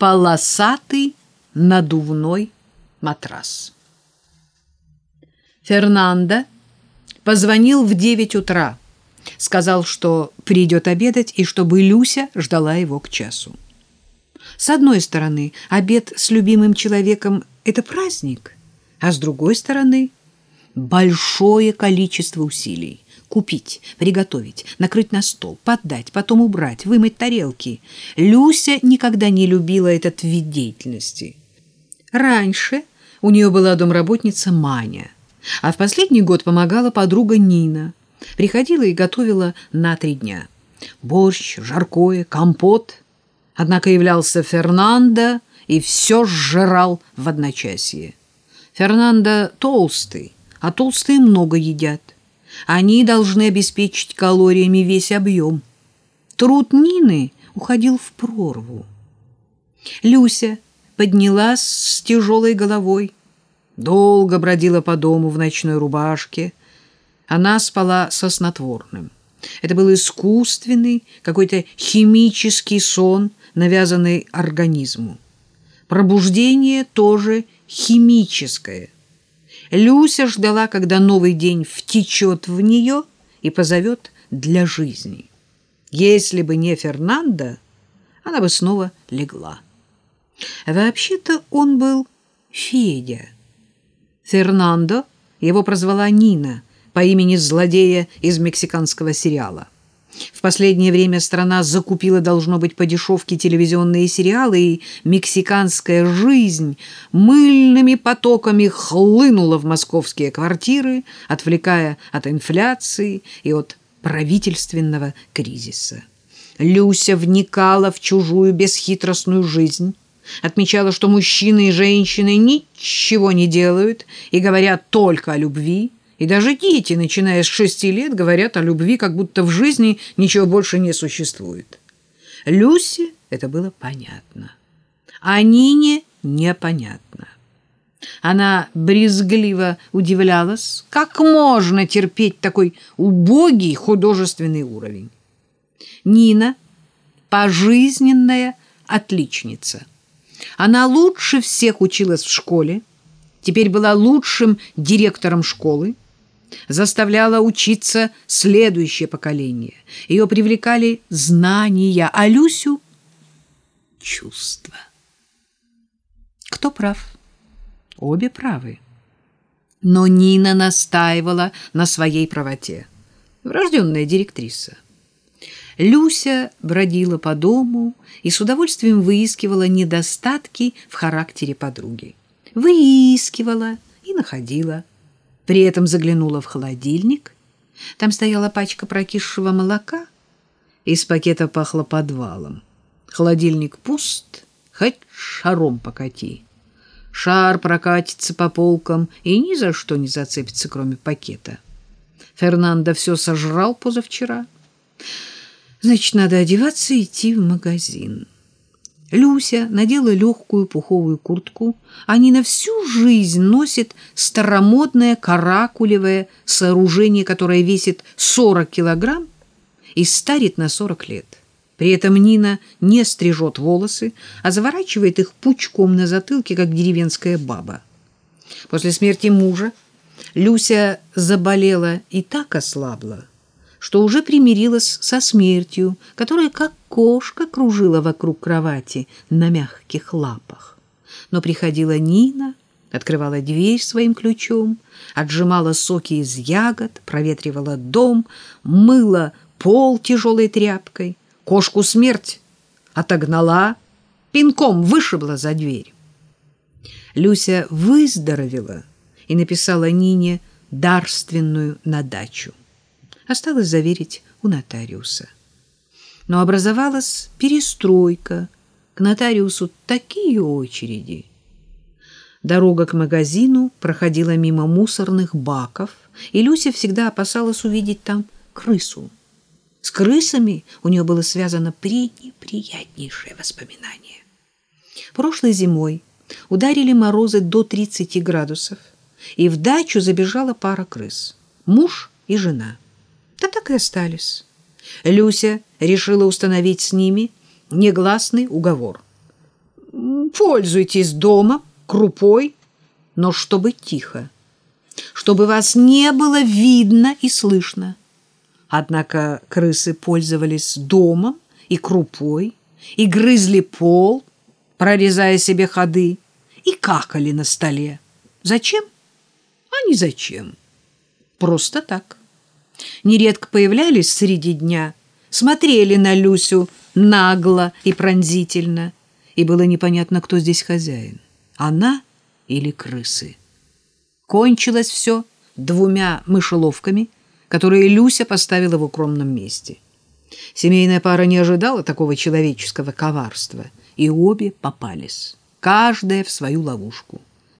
полосатый надувной матрас. Фернандо позвонил в девять утра, сказал, что придет обедать и чтобы Люся ждала его к часу. С одной стороны, обед с любимым человеком — это праздник, а с другой стороны — большое количество усилий. Купить, приготовить, накрыть на стол, подать, потом убрать, вымыть тарелки. Люся никогда не любила этот вид деятельности. Раньше у нее была домработница Маня, а в последний год помогала подруга Нина. Приходила и готовила на три дня. Борщ, жаркое, компот. Однако являлся Фернандо и все сжирал в одночасье. Фернандо толстый, а толстые много едят. Они должны обеспечить калориями весь объем. Труд Нины уходил в прорву. Люся поднялась с тяжелой головой, долго бродила по дому в ночной рубашке. Она спала со снотворным. Это был искусственный, какой-то химический сон, навязанный организму. Пробуждение тоже химическое – Люся ждала, когда новый день втечет в нее и позовет для жизни. Если бы не Фернандо, она бы снова легла. Вообще-то он был Федя. Фернандо его прозвала Нина по имени злодея из мексиканского сериала. В последнее время страна закупила, должно быть, по дешевке телевизионные сериалы, и мексиканская жизнь мыльными потоками хлынула в московские квартиры, отвлекая от инфляции и от правительственного кризиса. Люся вникала в чужую бесхитростную жизнь, отмечала, что мужчины и женщины ничего не делают и говорят только о любви, и даже дети, начиная с шести лет, говорят о любви, как будто в жизни ничего больше не существует. Люсе это было понятно, а Нине непонятно. Она брезгливо удивлялась, как можно терпеть такой убогий художественный уровень. Нина – пожизненная отличница. Она лучше всех училась в школе, теперь была лучшим директором школы, заставляла учиться следующее поколение. Ее привлекали знания, а Люсю — чувства. Кто прав? Обе правы. Но Нина настаивала на своей правоте. Врожденная директриса. Люся бродила по дому и с удовольствием выискивала недостатки в характере подруги. Выискивала и находила. При этом заглянула в холодильник. Там стояла пачка прокисшего молока. Из пакета пахло подвалом. Холодильник пуст, хоть шаром покати. Шар прокатится по полкам и ни за что не зацепится, кроме пакета. Фернандо все сожрал позавчера. Значит, надо одеваться и идти в магазин. Люся надела легкую пуховую куртку. Они на всю жизнь носят старомодное каракулевое сооружение, которое весит 40 килограмм и старит на 40 лет. При этом Нина не стрижет волосы, а заворачивает их пучком на затылке, как деревенская баба. После смерти мужа Люся заболела и так ослабла, что уже примирилась со смертью, которая как кошка кружила вокруг кровати на мягких лапах. Но приходила Нина, открывала дверь своим ключом, отжимала соки из ягод, проветривала дом, мыла пол тяжелой тряпкой, кошку смерть отогнала, пинком вышибла за дверь. Люся выздоровела и написала Нине дарственную на дачу. Осталось заверить у нотариуса. Но образовалась перестройка. К нотариусу такие очереди. Дорога к магазину проходила мимо мусорных баков, и Люся всегда опасалась увидеть там крысу. С крысами у нее было связано пренеприятнейшее воспоминание. Прошлой зимой ударили морозы до 30 градусов, и в дачу забежала пара крыс – муж и жена – да так и остались. Люся решила установить с ними негласный уговор. Пользуйтесь дома, крупой, но чтобы тихо, чтобы вас не было видно и слышно. Однако крысы пользовались домом и крупой, и грызли пол, прорезая себе ходы, и какали на столе. Зачем? А не зачем. Просто так. Нередко появлялись среди дня, смотрели на Люсю нагло и пронзительно, и было непонятно, кто здесь хозяин, она или крысы. Кончилось все двумя мышеловками, которые Люся поставила в укромном месте. Семейная пара не ожидала такого человеческого коварства, и обе попались, каждая в свою ловушку.